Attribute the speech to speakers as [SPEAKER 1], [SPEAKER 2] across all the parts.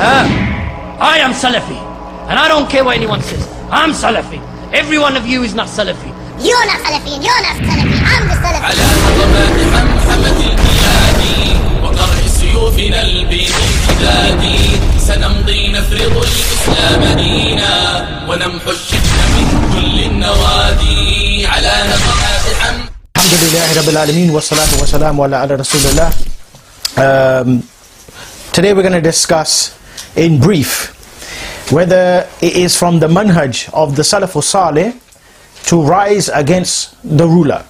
[SPEAKER 1] Ah, I am Salafi. And I don't care what anyone says. I'm Salafi. Every one of you is not Salafi.
[SPEAKER 2] You're not Salafi and you're not Salafi. I'm the Salafi.
[SPEAKER 3] على حمحمة البلاد وقرع سيوفنا سنمضي نفرض الإسلام دينا ونمحو الشرك من كل النوادي على
[SPEAKER 4] Rabbil Alameen wa salatu wa salamu ala ala Rasulullah. Um, today we're going to discuss in brief whether it is from the manhaj of the Salafus Salih to rise against the ruler.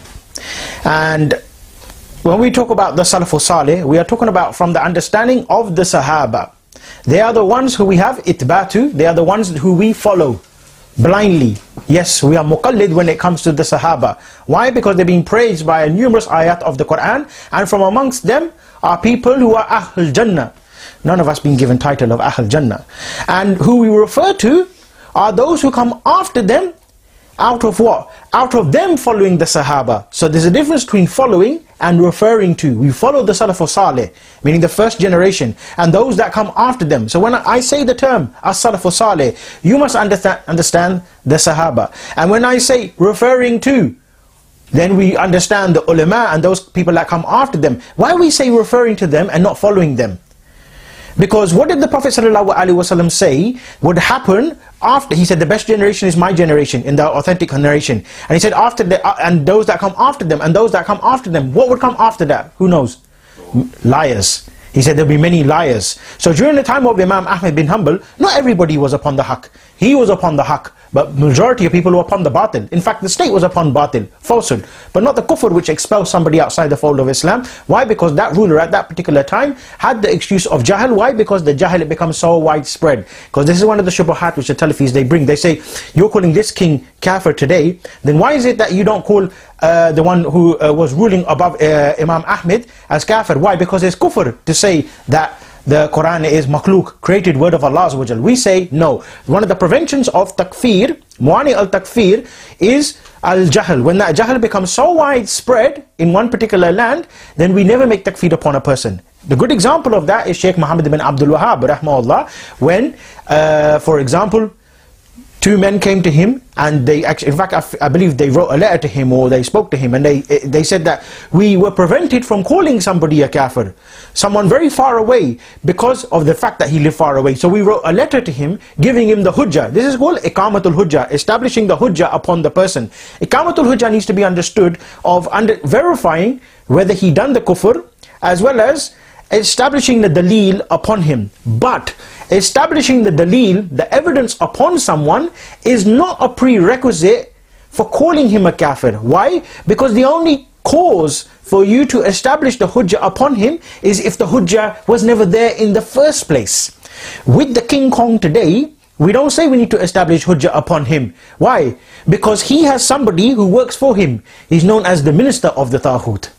[SPEAKER 4] And when we talk about the Salafus Salih, we are talking about from the understanding of the Sahaba. They are the ones who we have itbatu, they are the ones who we follow blindly. Yes, we are muqallid when it comes to the Sahaba. Why? Because they're being praised by a numerous ayat of the Quran, and from amongst them are people who are Ahl Jannah. None of us being given title of Ahl Jannah. And who we refer to are those who come after them out of what? Out of them following the Sahaba. So there's a difference between following and referring to. We follow the Salafus Salih, meaning the first generation, and those that come after them. So when I say the term As-Salafus Salih, you must understand, understand the Sahaba. And when I say referring to, then we understand the ulama and those people that come after them. Why we say referring to them and not following them? Because what did the Prophet ﷺ say would happen after, he said the best generation is my generation in the authentic narration. And he said after the, uh, and those that come after them, and those that come after them, what would come after that? Who knows? Liars. He said there'll be many liars. So during the time of Imam Ahmed bin Hanbal, not everybody was upon the haqq. He was upon the haqq, but majority of people were upon the batil. In fact, the state was upon batil, falsehood, but not the kufr which expels somebody outside the fold of Islam. Why? Because that ruler at that particular time had the excuse of jahil. Why? Because the jahil had become so widespread. Because this is one of the shubuhat which the Talafis they bring. They say, you're calling this king kafir today, then why is it that you don't call uh, the one who uh, was ruling above uh, Imam Ahmed as kafir? Why? Because it's kufr to say that the Quran is makhluk, created word of Allah We say no. One of the preventions of takfir, muani al-takfir, is al-jahl. When that jahl becomes so widespread in one particular land, then we never make takfir upon a person. The good example of that is Sheikh Muhammad bin Abdul Wahhab, rahmahullah, when, uh, for example, two men came to him and they actually, in fact, I, believe they wrote a letter to him or they spoke to him and they, eh, they said that we were prevented from calling somebody a kafir, someone very far away because of the fact that he lived far away. So we wrote a letter to him giving him the hujjah. This is called ikamatul hujjah, establishing the hujjah upon the person. Ikamatul hujjah needs to be understood of under, verifying whether he done the kufr as well as establishing the dalil upon him. But establishing the dalil, the evidence upon someone, is not a prerequisite for calling him a kafir. Why? Because the only cause for you to establish the hujjah upon him is if the hujjah was never there in the first place. With the King Kong today, we don't say we need to establish hujjah upon him. Why? Because he has somebody who works for him. He's known as the minister of the Taghut.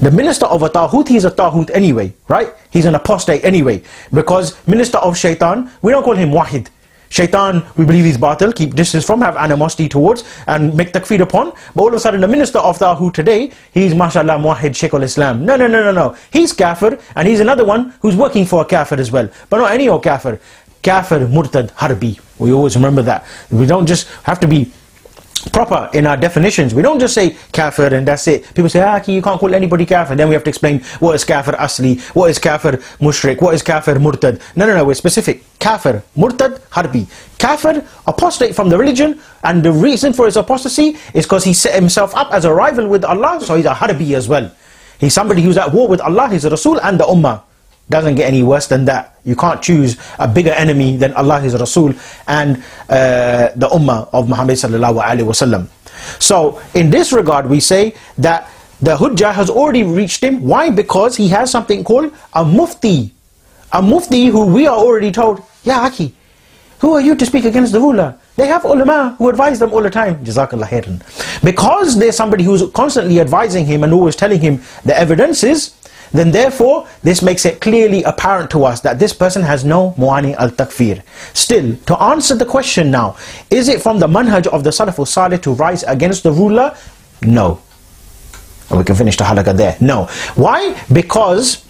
[SPEAKER 4] The minister of a Taghut, he's a Taghut anyway, right? He's an apostate anyway. Because minister of Shaitan, we don't call him Wahid. Shaitan, we believe he's batil, keep distance from, have animosity towards, and make takfir upon. But all of a sudden, the minister of Taghut today, he's mashallah muwahid Shaykh al-Islam. No, no, no, no, no. He's kafir, and he's another one who's working for a kafir as well. But not any old kafir. Kafir, murtad, harbi. We always remember that. We don't just have to be proper in our definitions. We don't just say kafir and that's it. People say, ah, you can't call anybody kafir. Then we have to explain what is kafir asli, what is kafir mushrik, what is kafir murtad. No, no, no, we're specific. Kafir, murtad, harbi. Kafir, apostate from the religion, and the reason for his apostasy is because he set himself up as a rival with Allah, so he's a harbi as well. He's somebody who's at war with Allah, he's a Rasul and the Ummah. Doesn't get any worse than that. You can't choose a bigger enemy than Allah, His Rasul, and uh, the Ummah of Muhammad sallallahu alaihi wasallam. So, in this regard, we say that the Hujjah has already reached him. Why? Because he has something called a Mufti. A Mufti who we are already told, Ya Aki, who are you to speak against the ruler? They have ulama who advise them all the time. Jazakallah khairan. Because there's somebody who's constantly advising him and always telling him the evidences, then therefore this makes it clearly apparent to us that this person has no mu'ani al-takfir. Still, to answer the question now, is it from the manhaj of the Salafus Salih to rise against the ruler? No. And we can finish the halakah there. No. Why? Because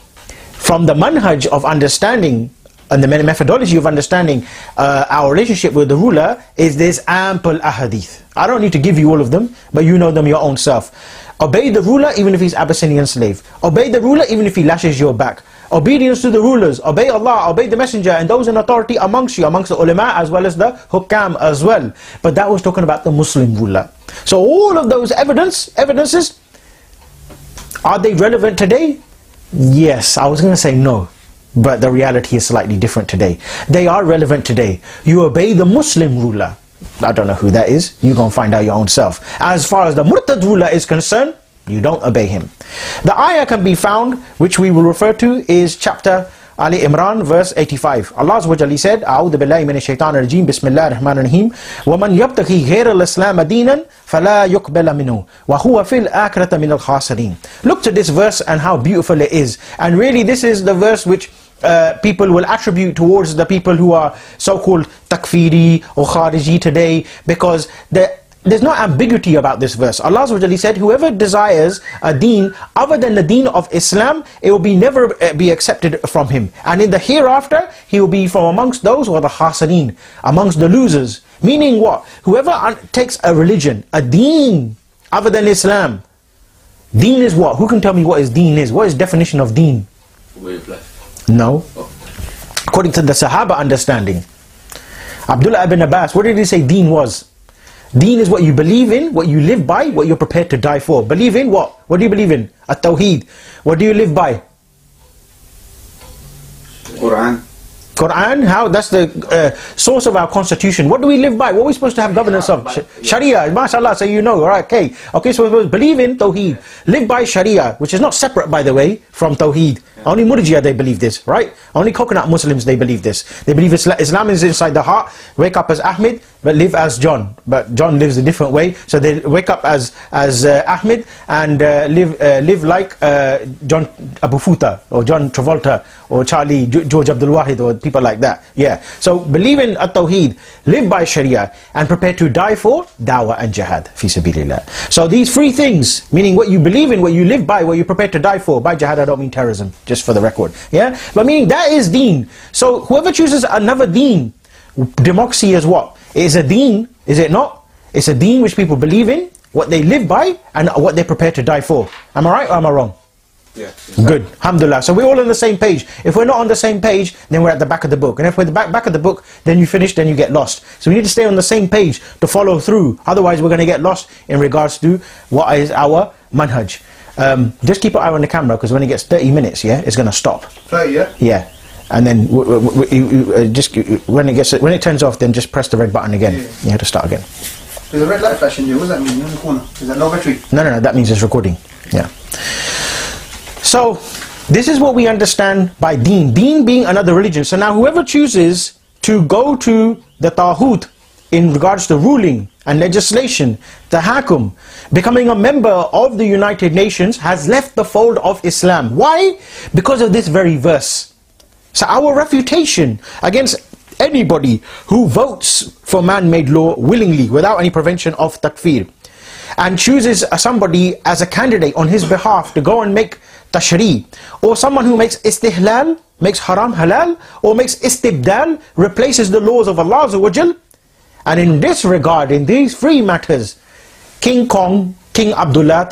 [SPEAKER 4] from the manhaj of understanding and the methodology of understanding uh, our relationship with the ruler is this ample ahadith. I don't need to give you all of them, but you know them your own self. Obey the ruler even if he's Abyssinian slave. Obey the ruler even if he lashes your back. Obedience to the rulers. Obey Allah, obey the messenger and those in authority amongst you, amongst the ulama as well as the hukam as well. But that was talking about the Muslim ruler. So all of those evidence, evidences, are they relevant today? Yes, I was going to say no. But the reality is slightly different today. They are relevant today. You obey the Muslim ruler. I don't know who that is. You're going to find out your own self. As far as the Murtad ruler is concerned, you don't obey him. The ayah can be found, which we will refer to, is chapter Ali Imran verse 85. Allah Azza wa Jalla said, أعوذ بالله من الشيطان الرجيم بسم الله الرحمن الرحيم ومن يبتغي غير الإسلام دينا فلا يقبل منه وهو في الآخرة من الخاسرين. Look to this verse and how beautiful it is. And really this is the verse which uh, people will attribute towards the people who are so-called takfiri or khariji today because there's no ambiguity about this verse. Allah said, whoever desires a deen other than the deen of Islam, it will be never uh, be accepted from him. And in the hereafter, he will be from amongst those who are the khasareen, amongst the losers. Meaning what? Whoever takes a religion, a deen other than Islam, deen is what? Who can tell me what is deen is? What is definition of deen?
[SPEAKER 3] Way of life.
[SPEAKER 4] No. According to the Sahaba understanding. Abdullah ibn Abbas, what did he say deen was? Deen is what you believe in, what you live by, what you're prepared to die for. Believe in what? What do you believe in? At-Tawheed. What do you live by?
[SPEAKER 5] Quran.
[SPEAKER 4] Quran, how? That's the uh, source of our constitution. What do we live by? What are we supposed to have governance of? Sh- Sharia, mashallah, so you know, alright, okay. Okay, so we believe in Tawheed. Live by Sharia, which is not separate, by the way, from Tawheed. Only Murjia, they believe this, right? Only coconut Muslims, they believe this. They believe Isla- Islam is inside the heart. Wake up as Ahmed, but live as John. But John lives a different way. So they wake up as as uh, Ahmed and uh, live uh, live like uh, John Abu Futa or John Travolta or Charlie George Abdul Wahid or people like that. Yeah. So believe in at-Tawheed, live by Sharia, and prepare to die for dawah and jihad. Fi sabilillah. So these three things, meaning what you believe in, what you live by, what you prepare to die for. By jihad, I don't mean terrorism, just for the record. Yeah. But meaning that is deen. So whoever chooses another deen, democracy is what? It is a deen, is it not? It's a deen which people believe in, what they live by, and what they're prepared to die for. Am I right or am I wrong?
[SPEAKER 5] Yeah.
[SPEAKER 4] Good. Alhamdulillah. So we're all on the same page. If we're not on the same page, then we're at the back of the book. And if we're at the back, back of the book, then you finish, then you get lost. So we need to stay on the same page to follow through. Otherwise, we're going to get lost in regards to what is our manhaj. Um, just keep an eye on the camera because when it gets 30 minutes, yeah, it's going to stop.
[SPEAKER 5] 30, yeah?
[SPEAKER 4] Yeah. And then w- w- w- uh, just when it gets when it turns off, then just press the red button again.
[SPEAKER 5] Yeah.
[SPEAKER 4] You have to start again.
[SPEAKER 5] There's a red light flashing you. What does that mean? You're in the corner. Is that no battery?
[SPEAKER 4] No, no, no, that means it's recording. Yeah. So, this is what we understand by deen. Deen being another religion. So now whoever chooses to go to the Taghut in regards to ruling and legislation, the Hakum, becoming a member of the United Nations has left the fold of Islam. Why? Because of this very verse. So our refutation against anybody who votes for man-made law willingly without any prevention of takfir and chooses somebody as a candidate on his behalf to go and make tashri or someone who makes istihlal makes haram halal or makes istibdal replaces the laws of Allah. And in this regard in these three matters King Kong King Abdullah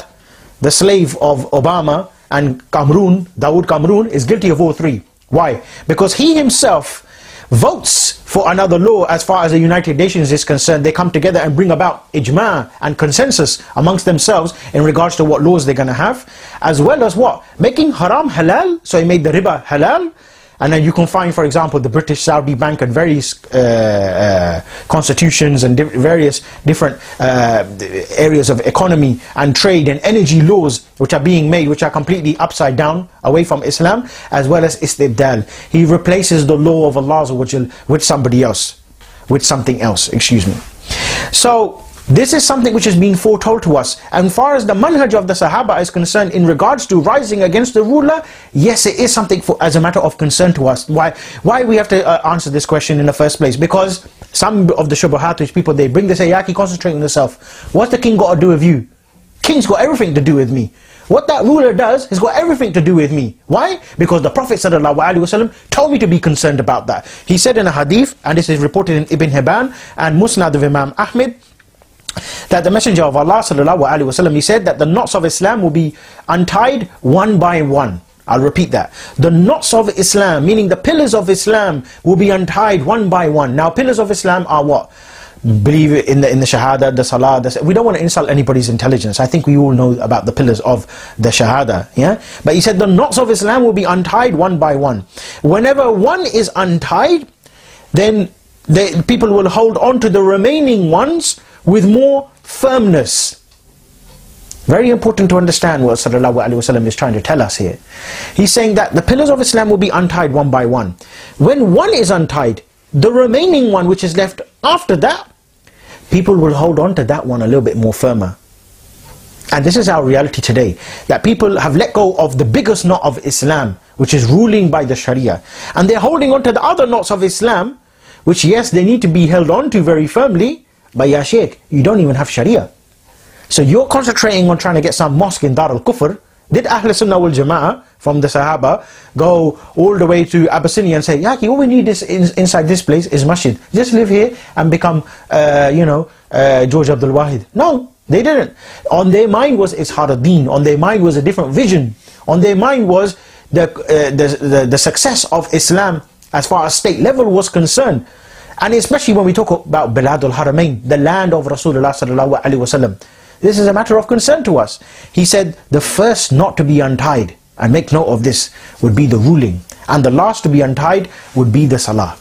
[SPEAKER 4] the slave of Obama and Cameron Dawood Cameron is guilty of all three why because he himself votes for another law as far as the United Nations is concerned. They come together and bring about ijma and consensus amongst themselves in regards to what laws they're going to have, as well as what? Making haram halal, so he made the riba halal. And then you can find, for example, the British Saudi Bank and various uh, uh, constitutions and di- various different uh, areas of economy and trade and energy laws which are being made, which are completely upside down, away from Islam, as well as istibdal. He replaces the law of Allah with somebody else, with something else, excuse me. So, this is something which is being foretold to us. And far as the manhaj of the Sahaba is concerned in regards to rising against the ruler, yes, it is something for, as a matter of concern to us. Why, why we have to uh, answer this question in the first place? Because some of the shubahat which people they bring, they say, Yaki, concentrate on yourself. What's the king got to do with you? King's got everything to do with me. What that ruler does has got everything to do with me. Why? Because the Prophet ﷺ told me to be concerned about that. He said in a hadith, and this is reported in Ibn Hibban and Musnad of Imam Ahmed, that the Messenger of Allah ﷺ, he said that the knots of Islam will be untied one by one. I'll repeat that. The knots of Islam, meaning the pillars of Islam, will be untied one by one. Now, pillars of Islam are what? Believe in the in the Shahada, the Salah. The, we don't want to insult anybody's intelligence. I think we all know about the pillars of the Shahada. Yeah, but he said the knots of Islam will be untied one by one. Whenever one is untied, then the people will hold on to the remaining ones with more firmness. Very important to understand what Sallallahu Alaihi Wasallam is trying to tell us here. He's saying that the pillars of Islam will be untied one by one. When one is untied, the remaining one which is left after that, people will hold on to that one a little bit more firmer. And this is our reality today, that people have let go of the biggest knot of Islam, which is ruling by the Sharia. And they're holding on to the other knots of Islam, which yes, they need to be held on to very firmly, but ya Sheikh, you don't even have Sharia. So you're concentrating on trying to get some mosque in Dar al-Kufr. Did Ahl Sunnah wal Jama'ah from the Sahaba go all the way to Abyssinia and say, Yaki, all we need is in, inside this place is masjid. Just live here and become, uh, you know, uh, George Abdul Wahid. No, they didn't. On their mind was Izhar ad-Din. On their mind was a different vision. On their mind was the, uh, the, the, the success of Islam as far as state level was concerned. And especially when we talk about Bilad al-Haramain, the land of Rasulullah. This is a matter of concern to us. He said the first not to be untied, and make note of this, would be the ruling. And the last to be untied would be the salah.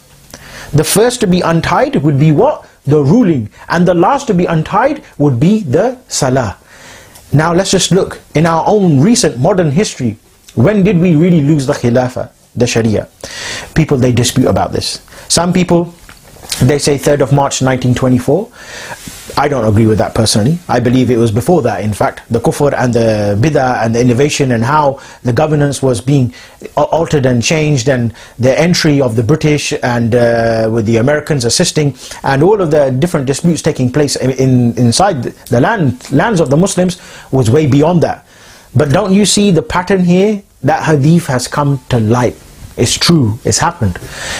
[SPEAKER 4] The first to be untied would be what? The ruling. And the last to be untied would be the salah. Now let's just look in our own recent modern history. When did we really lose the khilafah, the sharia? People, they dispute about this. Some people, they say 3rd of March 1924. I don't agree with that personally. I believe it was before that, in fact, the kufr and the bid'ah and the innovation and how the governance was being altered and changed and the entry of the British and uh, with the Americans assisting and all of the different disputes taking place in, in, inside the land, lands of the Muslims was way beyond that. But don't you see the pattern here? That hadith has come to light. It's true, it's happened.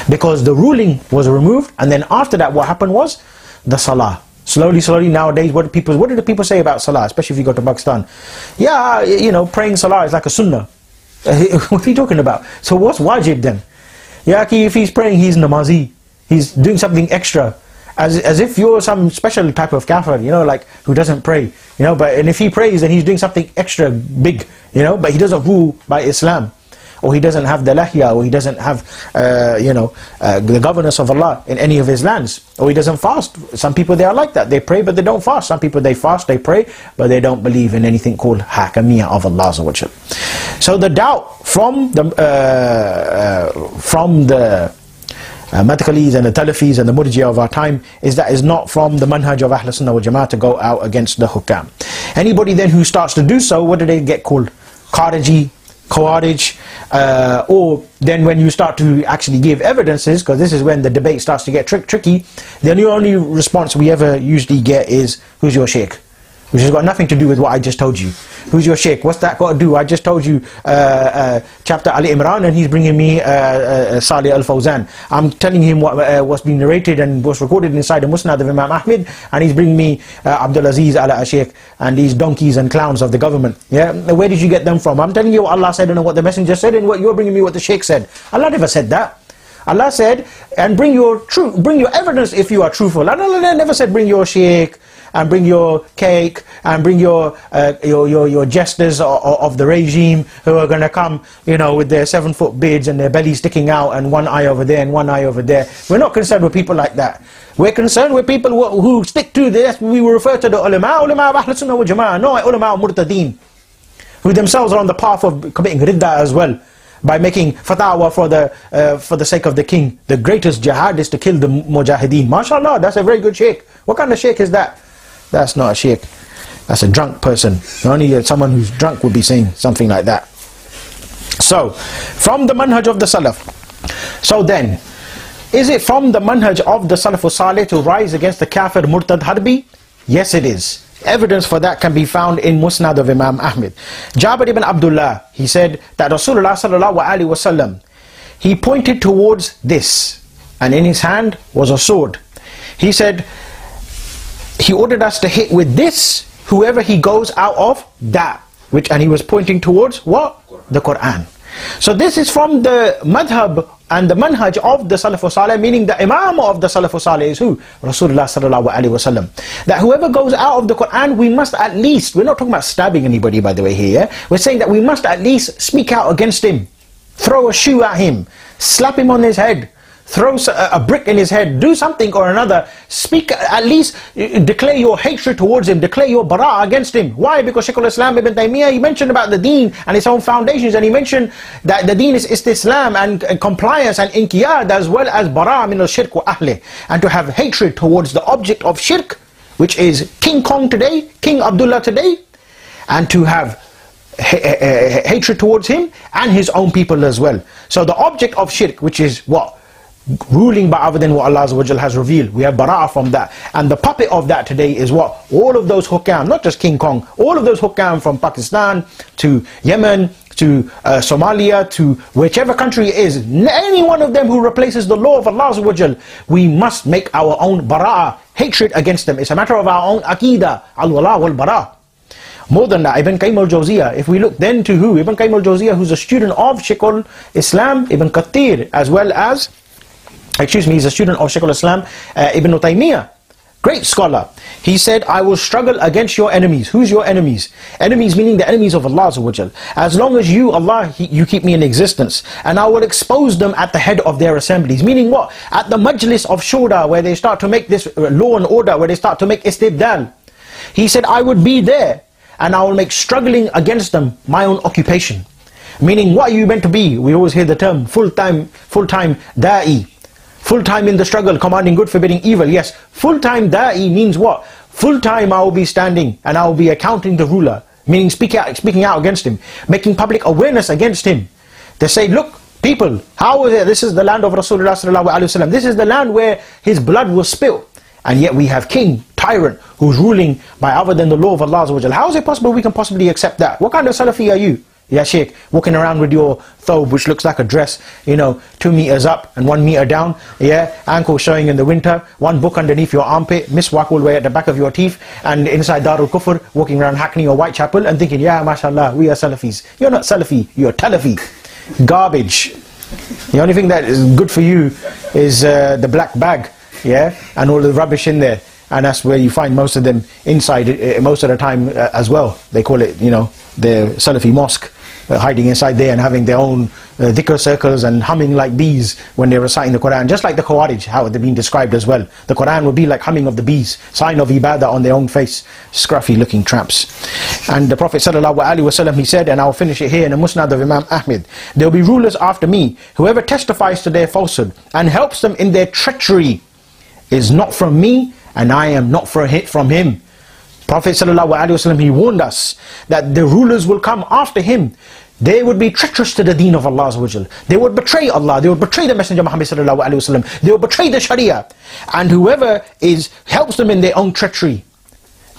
[SPEAKER 4] Because the ruling was removed and then after that what happened was the salah. Slowly, slowly nowadays, what do people, what do the people say about salah, especially if you go to Pakistan? Yeah, you know, praying salah is like a sunnah. what are you talking about? So what's wajib then? Yeah, if he's praying, he's namazi. He's doing something extra. As, as if you're some special type of kafir, you know, like who doesn't pray, you know, but and if he prays then he's doing something extra big, you know, but he doesn't rule by Islam or he doesn't have the lahya, or he doesn't have, uh, you know, uh, the governance of Allah in any of his lands, or he doesn't fast. Some people, they are like that. They pray, but they don't fast. Some people, they fast, they pray, but they don't believe in anything called hakamiyah of Allah. So the doubt from the, uh, uh from the uh, and the Talafis and the Murjiya of our time is that is not from the manhaj of Ahl Sunnah wal Jama'ah to go out against the hukam. Anybody then who starts to do so, what do they get called? Khariji, Khawarij, uh, or then when you start to actually give evidences, because this is when the debate starts to get tricky, the only response we ever usually get is, who's your sheikh? Which has got nothing to do with what I just told you. Who's your sheikh? What's that got to do? I just told you uh, uh, chapter Ali Imran and he's bringing me uh, uh Salih al-Fawzan. I'm telling him what, uh, what's been narrated and was recorded inside the Musnad of Imam Ahmed and he's bringing me uh, Abdul Aziz al-Sheikh and these donkeys and clowns of the government. Yeah, Where did you get them from? I'm telling you what Allah said and what the messenger said and what you're bringing me what the sheikh said. Allah never said that. Allah said, and bring your bring your evidence if you are truthful. Allah never said bring your sheikh, and bring your cake and bring your uh, your, your, your jesters of, of, the regime who are going to come, you know, with their seven foot beards and their bellies sticking out and one eye over there and one eye over there. We're not concerned with people like that. We're concerned with people who, who stick to this. We refer to the ulama, ulama of Ahl Sunnah wal Jama'ah, no ulama of Murtadeen, who themselves are on the path of committing ridda as well by making fatwa for the uh, for the sake of the king. The greatest jihad is to kill the mujahideen. MashaAllah, that's a very good sheikh. What kind of sheikh is that? That's not a sheikh. That's a drunk person. Only uh, someone who's drunk would be saying something like that. So, from the manhaj of the Salaf. So then, is it from the manhaj of the Salaf Salih to rise against the kafir murtad harbi? Yes it is. Evidence for that can be found in Musnad of Imam Ahmed. Jabir ibn Abdullah, he said that Rasulullah sallallahu alaihi wasallam, he pointed towards this, and in his hand was a sword. He said, he ordered us to hit with this. Whoever he goes out of that which and he was pointing towards what? The quran. So this is from the madhab and the manhaj of the salafus salih meaning the imam of the salafus salih is who? Rasulullah sallallahu alaihi wasallam that whoever goes out of the quran we must at least we're not talking about stabbing anybody by the way here we're saying that we must at least speak out against him. Throw a shoe at him. Slap him on his head throw a brick in his head, do something or another, speak, at least uh, declare your hatred towards him, declare your bara against him. Why? Because Shaykh al-Islam ibn Taymiyyah, he mentioned about the deen and its own foundations and he mentioned that the deen is istislam and, and compliance and inqiyad as well as bara min al-shirk wa ahli. And to have hatred towards the object of shirk, which is King Kong today, King Abdullah today, and to have hatred towards him and his own people as well. So the object of shirk, which is what? Ruling by other than what Allah has revealed. We have bara'ah from that. And the puppet of that today is what? All of those hukam, not just King Kong, all of those hukam from Pakistan to Yemen to uh, Somalia to whichever country it is, any one of them who replaces the law of Allah we must make our own bara'ah, hatred against them. It's a matter of our own aqidah, al-wala wal-bara'. More than that, Ibn Qayyim al-Jawziyah, if we look then to who? Ibn Qayyim al-Jawziyah, who's a student of Shaykh al-Islam, Ibn Kathir, as well as excuse me, he's a student of Shaykh al-Islam uh, Ibn Taymiyyah. Great scholar. He said, I will struggle against your enemies. Who's your enemies? Enemies meaning the enemies of Allah As long as you, Allah, you keep me in existence. And I will expose them at the head of their assemblies. Meaning what? At the majlis of shura, where they start to make this law and order, where they start to make istibdal. He said, I would be there and I will make struggling against them my own occupation. Meaning what are you meant to be? We always hear the term full-time, full-time da'i. Full-time in the struggle, commanding good, forbidding evil. Yes, full-time da'i means what? Full-time I will be standing and I will be accounting the ruler. Meaning speaking out, speaking out against him. Making public awareness against him. They say, look, people, how is it? This is the land of Rasulullah. This is the land where his blood was spilled. And yet we have king, tyrant, who's ruling by other than the law of Allah. How is it possible we can possibly accept that? What kind of Salafi are you? Yeah, Sheikh, walking around with your thobe, which looks like a dress, you know, two meters up and one meter down, yeah, ankle showing in the winter, one book underneath your armpit, miswak all the way at the back of your teeth, and inside Darul Kufr, walking around Hackney or Whitechapel and thinking, yeah, mashallah, we are Salafis. You're not Salafi, you're Talafi. Garbage. The only thing that is good for you is uh, the black bag, yeah, and all the rubbish in there. And that's where you find most of them inside, uh, most of the time uh, as well. They call it, you know, the Salafi mosque uh, hiding inside there and having their own uh, dhikr circles and humming like bees when they're reciting the Quran. Just like the Khawarij, how they're being described as well. The Quran would be like humming of the bees, sign of ibadah on their own face. Scruffy looking tramps. And the Prophet ﷺ, he said, and I'll finish it here in the Musnad of Imam Ahmed, there will be rulers after me, whoever testifies to their falsehood and helps them in their treachery is not from me and I am not for a hit from him. Prophet ﷺ, he warned us that the rulers will come after him. They would be treacherous to the deen of Allah They would betray Allah. They would betray the Messenger Muhammad ﷺ. They would betray the Sharia. And whoever is helps them in their own treachery,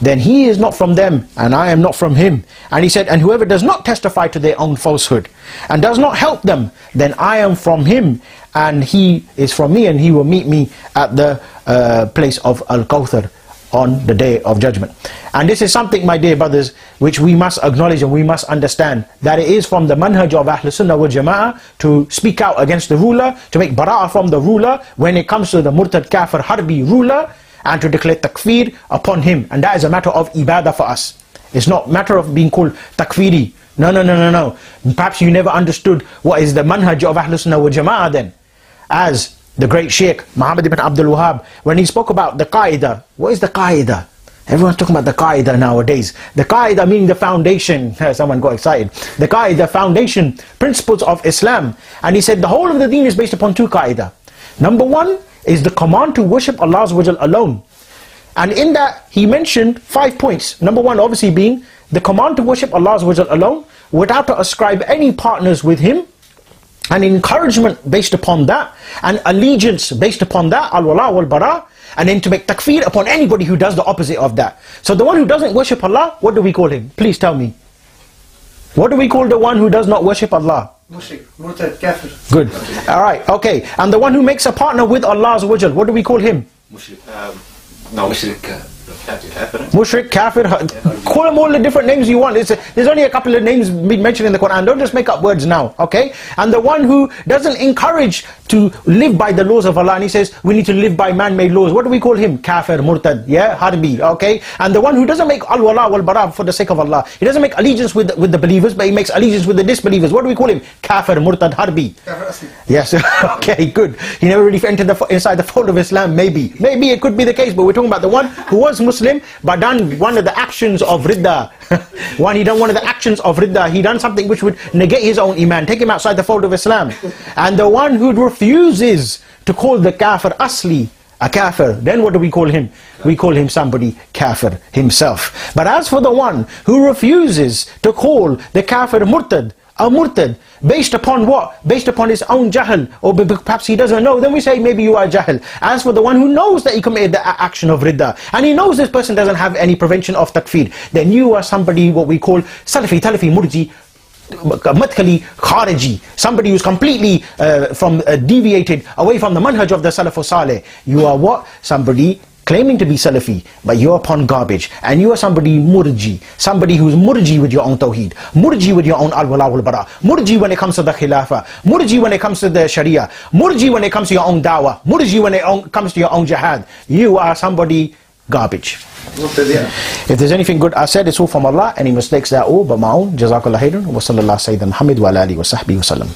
[SPEAKER 4] then he is not from them and I am not from him. And he said, and whoever does not testify to their own falsehood and does not help them, then I am from him and he is from me and he will meet me at the uh, place of Al-Kawthar on the day of judgment. And this is something, my dear brothers, which we must acknowledge and we must understand that it is from the manhaj of Ahl Sunnah wal Jama'ah to speak out against the ruler, to make bara'ah from the ruler when it comes to the murtad kafir harbi ruler and to declare takfir upon him. And that is a matter of ibadah for us. It's not matter of being called takfiri. No, no, no, no, no. Perhaps you never understood what is the manhaj of Ahl Sunnah wal Jama'ah then. As the great Sheikh Muhammad ibn Abdul Wahab, when he spoke about the Qaeda, what is the Qaeda? Everyone's talking about the Qaeda nowadays. The Qaeda meaning the foundation. Someone got excited. The Qaeda foundation, principles of Islam. And he said the whole of the deen is based upon two Qaeda. Number one is the command to worship Allah alone. And in that, he mentioned five points. Number one, obviously being the command to worship Allah alone without to ascribe any partners with Him and encouragement based upon that, and allegiance based upon that, al-wala wal-bara, and then to make takfir upon anybody who does the opposite of that. So the one who doesn't worship Allah, what do we call him? Please tell me. What do we call the one who does not worship Allah? Good. Alright, okay. And the one who makes a partner with Allah, what do we call him?
[SPEAKER 3] Mushrik. Um, no, mushrik. Uh,
[SPEAKER 4] Mushrik, kafir, call them all the different names you want. It's a, there's only a couple of names being mentioned in the Quran. Don't just make up words now, okay? And the one who doesn't encourage to live by the laws of Allah and he says we need to live by man-made laws. What do we call him? Kafir, murtad, yeah, harbi, okay? And the one who doesn't make al-wala wal-bara for the sake of Allah. He doesn't make allegiance with, with the believers, but he makes allegiance with the disbelievers. What do we call him? Kafir, murtad, harbi.
[SPEAKER 5] Kafir asli.
[SPEAKER 4] Yes, okay, good. He never really entered the, inside the fold of Islam, maybe. Maybe it could be the case, but we're talking about the one who was Muslim, but done one of the actions of Ridda. one, he done one of the actions of Ridda. He done something which would negate his own Iman, take him outside the fold of Islam. And the one who refuses to call the kafir asli, a kafir, then what do we call him? We call him somebody kafir himself. But as for the one who refuses to call the kafir murtad, a murtad, based upon what? Based upon his own jahl, or perhaps he doesn't know, then we say maybe you are jahl. As for the one who knows that he committed the action of ridda, and he knows this person doesn't have any prevention of takfir, then you are somebody what we call salafi, talafi, murji, madkhali khariji. Somebody who's completely uh, from uh, deviated away from the manhaj of the salaf saleh you are what? Somebody claiming to be salafi but you're upon garbage and you are somebody murji somebody who's murji with your own tawheed murji with your own al-wala wal-bara murji when it comes to the khilafah murji when it comes to the sharia murji when it comes to your own dawah murji when it own, comes to your own jihad you are somebody garbage if there's anything good I said, it's all from Allah. Any mistakes, they're all but my own. Jazakallah khairan. Wa sallallahu sayyidina Muhammad wa alihi wa sahbihi wa sallam.